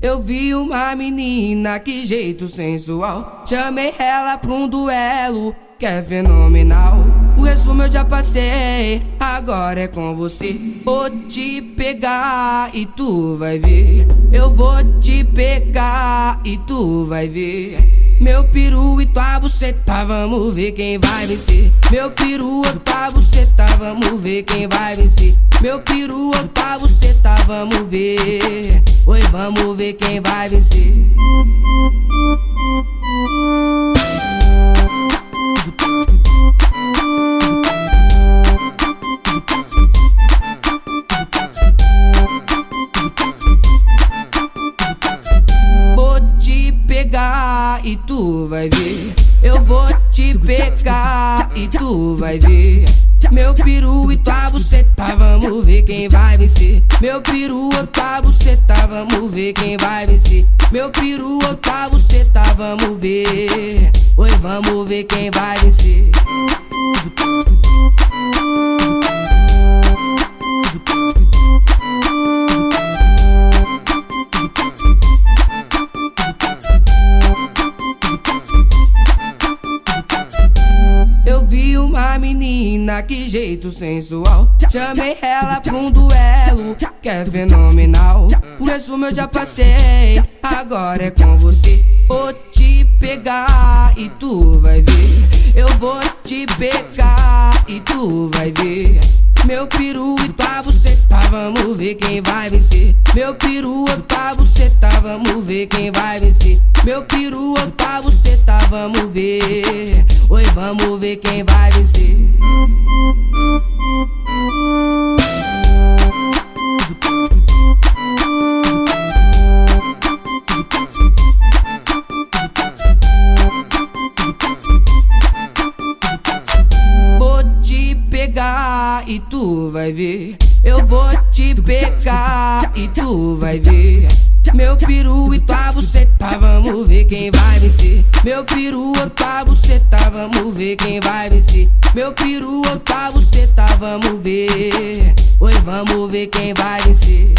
Eu vi uma menina, que jeito sensual. Chamei ela pra um duelo, que é fenomenal. O resumo eu já passei, agora é com você. Vou te pegar e tu vai ver. Eu vou te pegar e tu vai ver. Meu peru e tua buceta, vamos ver quem vai vencer. Meu peru e tua buceta, vamos ver quem vai vencer. Meu peru e tua buceta, vamos ver. Vamos ver quem vai vencer. Vou te pegar e tu vai ver. Eu vou te pegar e tu vai ver. Meu peru e tua buceta, vamos ver quem vai vencer. Meu peru e tua buceta, vamos ver quem vai vencer. Meu peru e tua buceta, vamos ver. Oi, vamos ver quem vai vencer. Menina, que jeito sensual. Chamei ela pra um duelo, que é fenomenal. O resumo eu já passei, agora é com você. Vou te pegar e tu vai ver. Eu vou te pegar e tu vai ver. Meu peru e tua buceta, vamos ver quem vai vencer. Meu peru e tua buceta, vamos ver quem vai vencer. Meu peru e buceta, vamos ver. Oi, vamos ver quem vai vencer. Vou te pegar e tu vai ver. Eu vou te pegar e tu vai ver. Meu peru e tua buceta, vamos ver quem vai vencer. Meu peru e tua buceta, vamos ver quem vai vencer. Meu peru e tua buceta, vamos ver. Oi, vamos ver quem vai vencer.